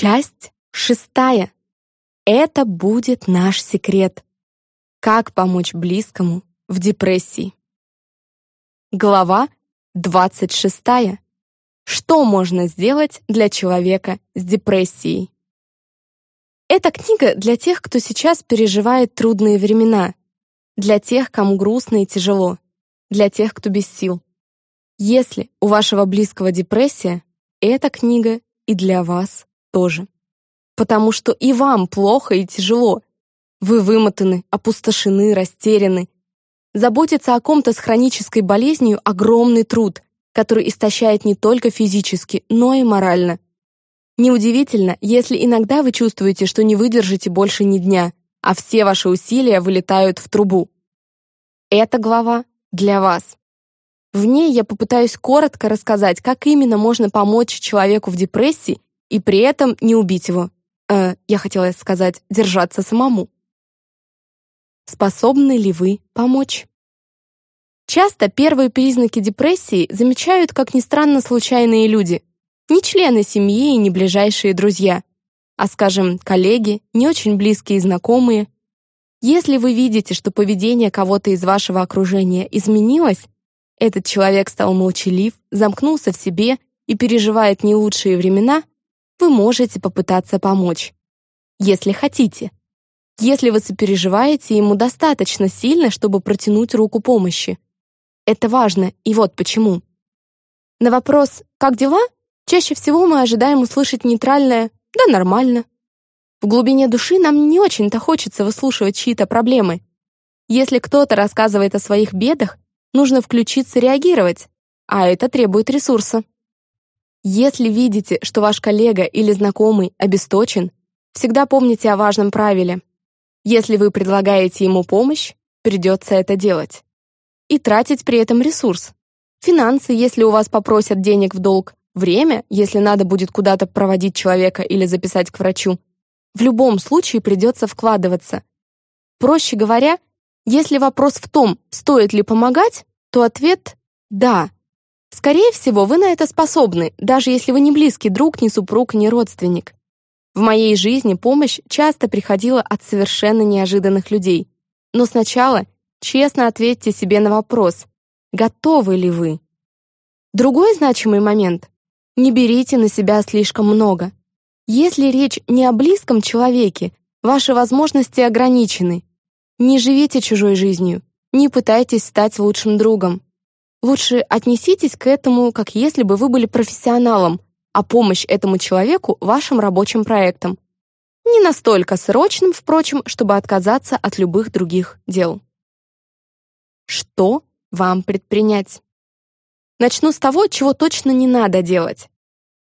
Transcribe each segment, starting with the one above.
Часть шестая. Это будет наш секрет. Как помочь близкому в депрессии. Глава 26. Что можно сделать для человека с депрессией? Эта книга для тех, кто сейчас переживает трудные времена, для тех, кому грустно и тяжело, для тех, кто без сил. Если у вашего близкого депрессия, эта книга и для вас тоже. Потому что и вам плохо и тяжело. Вы вымотаны, опустошены, растеряны. Заботиться о ком-то с хронической болезнью — огромный труд, который истощает не только физически, но и морально. Неудивительно, если иногда вы чувствуете, что не выдержите больше ни дня, а все ваши усилия вылетают в трубу. Эта глава для вас. В ней я попытаюсь коротко рассказать, как именно можно помочь человеку в депрессии и при этом не убить его. Э, я хотела сказать, держаться самому. Способны ли вы помочь? Часто первые признаки депрессии замечают, как ни странно, случайные люди. Не члены семьи и не ближайшие друзья, а, скажем, коллеги, не очень близкие знакомые. Если вы видите, что поведение кого-то из вашего окружения изменилось, этот человек стал молчалив, замкнулся в себе и переживает не лучшие времена, вы можете попытаться помочь. Если хотите. Если вы сопереживаете ему достаточно сильно, чтобы протянуть руку помощи. Это важно, и вот почему. На вопрос «Как дела?» чаще всего мы ожидаем услышать нейтральное «Да нормально». В глубине души нам не очень-то хочется выслушивать чьи-то проблемы. Если кто-то рассказывает о своих бедах, нужно включиться реагировать, а это требует ресурса. Если видите, что ваш коллега или знакомый обесточен, всегда помните о важном правиле. Если вы предлагаете ему помощь, придется это делать. И тратить при этом ресурс. Финансы, если у вас попросят денег в долг, время, если надо будет куда-то проводить человека или записать к врачу. В любом случае придется вкладываться. Проще говоря, если вопрос в том, стоит ли помогать, то ответ «да». Скорее всего, вы на это способны, даже если вы не близкий друг, ни супруг, ни родственник. В моей жизни помощь часто приходила от совершенно неожиданных людей. Но сначала честно ответьте себе на вопрос, готовы ли вы? Другой значимый момент — не берите на себя слишком много. Если речь не о близком человеке, ваши возможности ограничены. Не живите чужой жизнью, не пытайтесь стать лучшим другом. Лучше отнеситесь к этому, как если бы вы были профессионалом, а помощь этому человеку — вашим рабочим проектом. Не настолько срочным, впрочем, чтобы отказаться от любых других дел. Что вам предпринять? Начну с того, чего точно не надо делать.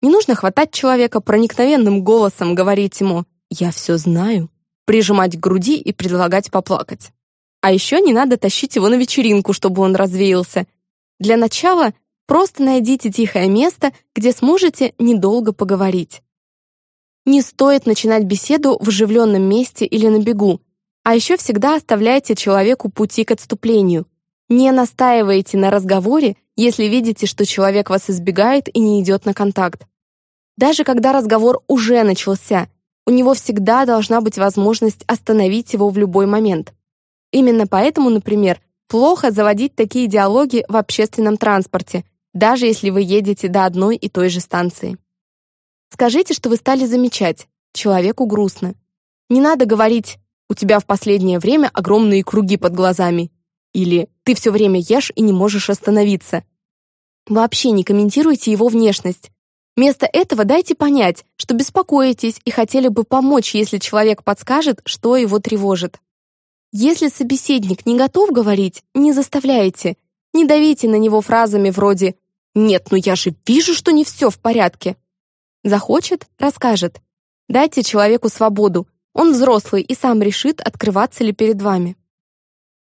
Не нужно хватать человека проникновенным голосом, говорить ему «я все знаю», прижимать к груди и предлагать поплакать. А еще не надо тащить его на вечеринку, чтобы он развеялся, для начала просто найдите тихое место, где сможете недолго поговорить. Не стоит начинать беседу в оживленном месте или на бегу, а еще всегда оставляйте человеку пути к отступлению. Не настаивайте на разговоре, если видите, что человек вас избегает и не идет на контакт. Даже когда разговор уже начался, у него всегда должна быть возможность остановить его в любой момент. Именно поэтому, например, Плохо заводить такие диалоги в общественном транспорте, даже если вы едете до одной и той же станции. Скажите, что вы стали замечать. Человеку грустно. Не надо говорить «у тебя в последнее время огромные круги под глазами» или «ты все время ешь и не можешь остановиться». Вообще не комментируйте его внешность. Вместо этого дайте понять, что беспокоитесь и хотели бы помочь, если человек подскажет, что его тревожит. Если собеседник не готов говорить, не заставляйте. Не давите на него фразами вроде «Нет, ну я же вижу, что не все в порядке». Захочет — расскажет. Дайте человеку свободу. Он взрослый и сам решит, открываться ли перед вами.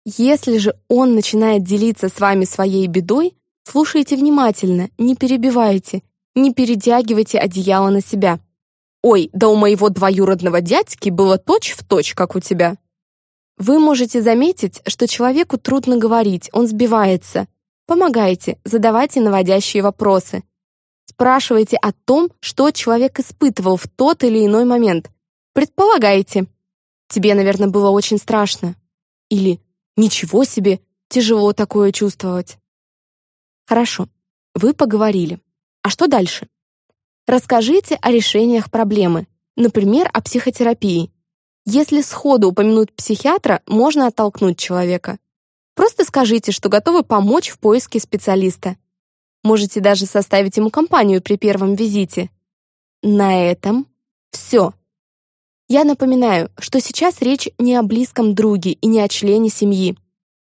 Если же он начинает делиться с вами своей бедой, слушайте внимательно, не перебивайте, не перетягивайте одеяло на себя. «Ой, да у моего двоюродного дядьки было точь-в-точь, точь, как у тебя». Вы можете заметить, что человеку трудно говорить, он сбивается. Помогайте, задавайте наводящие вопросы. Спрашивайте о том, что человек испытывал в тот или иной момент. Предполагайте. Тебе, наверное, было очень страшно. Или «Ничего себе, тяжело такое чувствовать». Хорошо, вы поговорили. А что дальше? Расскажите о решениях проблемы, например, о психотерапии. Если сходу упомянуть психиатра, можно оттолкнуть человека. Просто скажите, что готовы помочь в поиске специалиста. Можете даже составить ему компанию при первом визите. На этом все. Я напоминаю, что сейчас речь не о близком друге и не о члене семьи.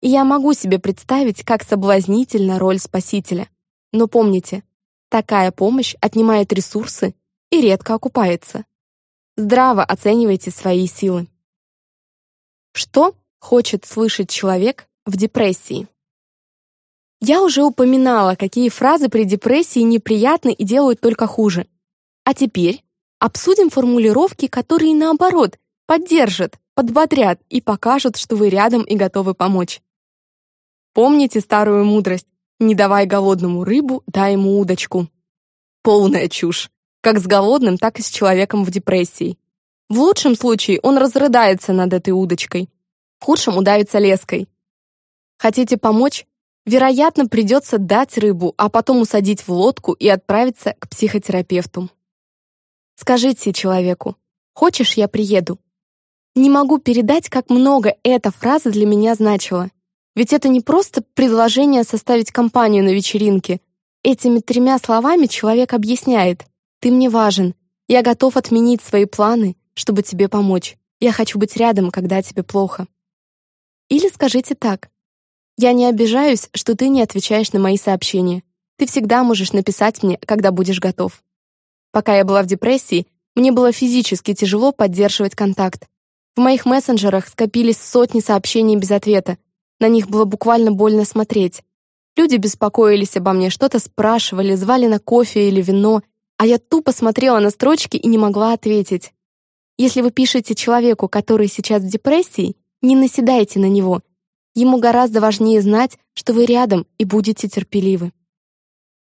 И я могу себе представить, как соблазнительна роль спасителя. Но помните, такая помощь отнимает ресурсы и редко окупается. Здраво оценивайте свои силы. Что хочет слышать человек в депрессии? Я уже упоминала, какие фразы при депрессии неприятны и делают только хуже. А теперь Обсудим формулировки, которые, наоборот, поддержат, подбодрят и покажут, что вы рядом и готовы помочь. Помните старую мудрость «Не давай голодному рыбу, дай ему удочку». Полная чушь. Как с голодным, так и с человеком в депрессии. В лучшем случае он разрыдается над этой удочкой, в худшем удавится леской. Хотите помочь? Вероятно, придется дать рыбу, а потом усадить в лодку и отправиться к психотерапевту. Скажите человеку «Хочешь, я приеду?» Не могу передать, как много эта фраза для меня значила. Ведь это не просто предложение составить компанию на вечеринке. Этими тремя словами человек объясняет «Ты мне важен, я готов отменить свои планы, чтобы тебе помочь. Я хочу быть рядом, когда тебе плохо». Или скажите так «Я не обижаюсь, что ты не отвечаешь на мои сообщения. Ты всегда можешь написать мне, когда будешь готов». Пока я была в депрессии, мне было физически тяжело поддерживать контакт. В моих мессенджерах скопились сотни сообщений без ответа. На них было буквально больно смотреть. Люди беспокоились обо мне, что-то спрашивали, звали на кофе или вино, а я тупо смотрела на строчки и не могла ответить. Если вы пишете человеку, который сейчас в депрессии, не наседайте на него. Ему гораздо важнее знать, что вы рядом и будете терпеливы.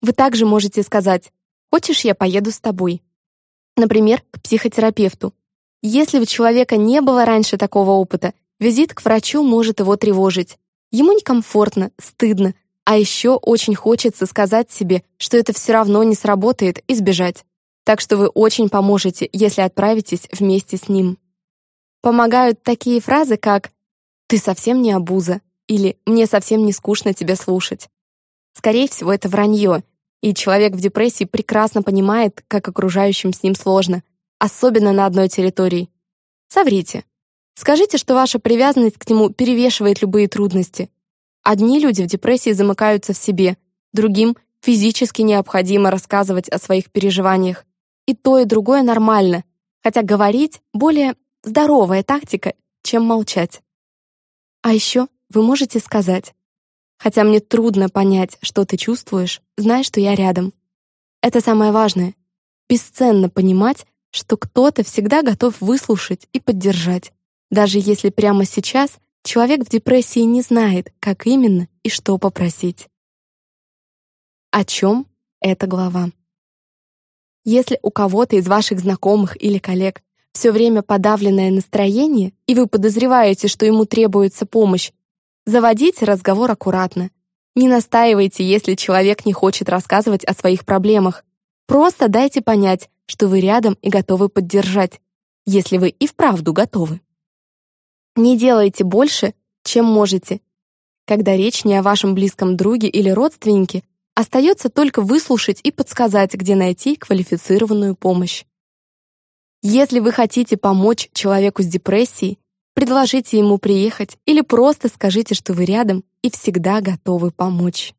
Вы также можете сказать Хочешь, я поеду с тобой? Например, к психотерапевту. Если у человека не было раньше такого опыта, визит к врачу может его тревожить. Ему некомфортно, стыдно, а еще очень хочется сказать себе, что это все равно не сработает и сбежать. Так что вы очень поможете, если отправитесь вместе с ним. Помогают такие фразы, как «ты совсем не обуза» или «мне совсем не скучно тебя слушать». Скорее всего, это вранье, и человек в депрессии прекрасно понимает, как окружающим с ним сложно, особенно на одной территории. Соврите. Скажите, что ваша привязанность к нему перевешивает любые трудности. Одни люди в депрессии замыкаются в себе, другим физически необходимо рассказывать о своих переживаниях. И то, и другое нормально, хотя говорить более здоровая тактика, чем молчать. А еще вы можете сказать Хотя мне трудно понять, что ты чувствуешь, знай, что я рядом. Это самое важное. Бесценно понимать, что кто-то всегда готов выслушать и поддержать, даже если прямо сейчас человек в депрессии не знает, как именно и что попросить. О чем эта глава? Если у кого-то из ваших знакомых или коллег все время подавленное настроение, и вы подозреваете, что ему требуется помощь, Заводите разговор аккуратно. Не настаивайте, если человек не хочет рассказывать о своих проблемах. Просто дайте понять, что вы рядом и готовы поддержать, если вы и вправду готовы. Не делайте больше, чем можете. Когда речь не о вашем близком друге или родственнике, остается только выслушать и подсказать, где найти квалифицированную помощь. Если вы хотите помочь человеку с депрессией, Предложите ему приехать или просто скажите, что вы рядом и всегда готовы помочь.